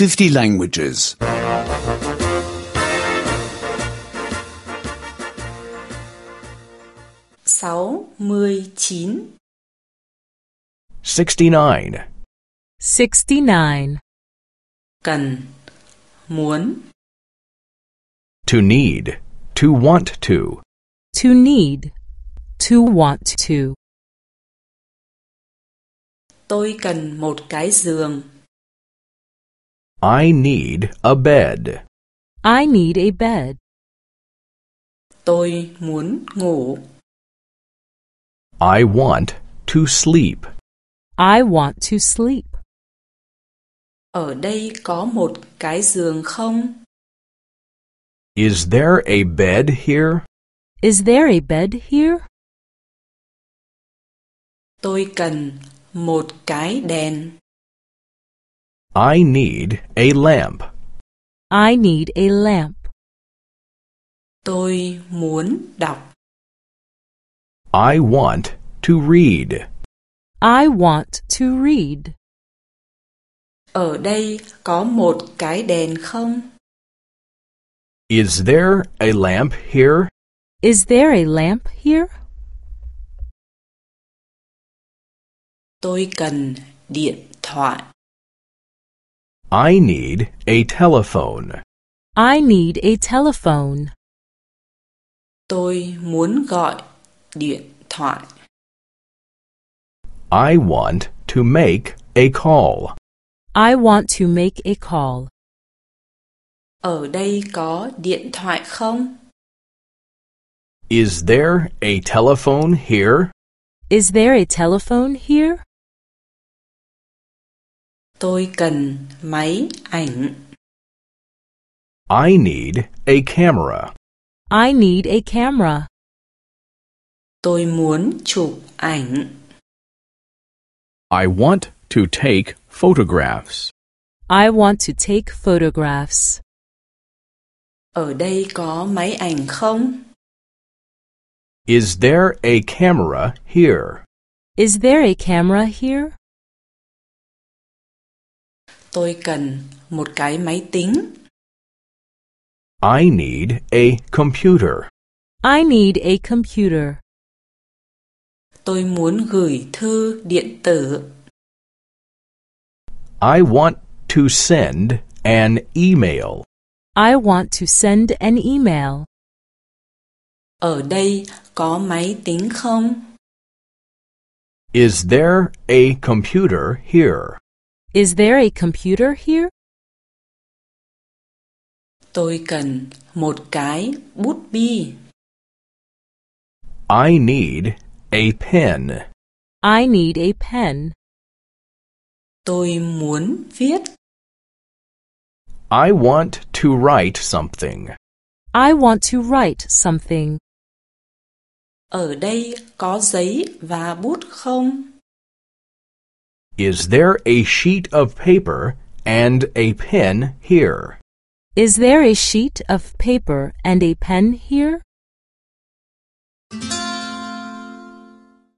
50 languages. 69 69. 69. cần muốn To need. To want to. To need. To want to. tôi cần một cái giường I need a bed. I need a bed. tôi muốn ngủ I want to sleep. I want to sleep. ở đây có một cái giường không Is there a bed here? Is there a bed here? tôi cần một cái đèn I need a lamp. I need a lamp. tôi muốn đọc I want to read. I want to read. ở đây có một cái đèn không Is there a lamp here? Is there a lamp here? tôi cần điện thoại I need a telephone. I need a telephone. tôi muốn gọi điện thoại I want to make a call. I want to make a call. ở đây có điện thoại không Is there a telephone here? Is there a telephone here? Tôi cần máy ảnh I need a camera. I need a camera. tôi muốn chụp ảnh I want to take photographs. I want to take photographs. ở đây có máy ảnh không Is there a camera here? Is there a camera here? Tôi cần một cái máy tính I need a computer. I need a computer. tôi muốn gửi thư điện tử I want to send an email. I want to send an email. ở đây có máy tính không Is there a computer here? Is there a computer here? tôi cần một cái bút bi I need a pen. I need a pen. tôi muốn viết I want to write something. I want to write something. ở đây có giấy và bút không Is there a sheet of paper and a pen here? Is there a sheet of paper and a pen here?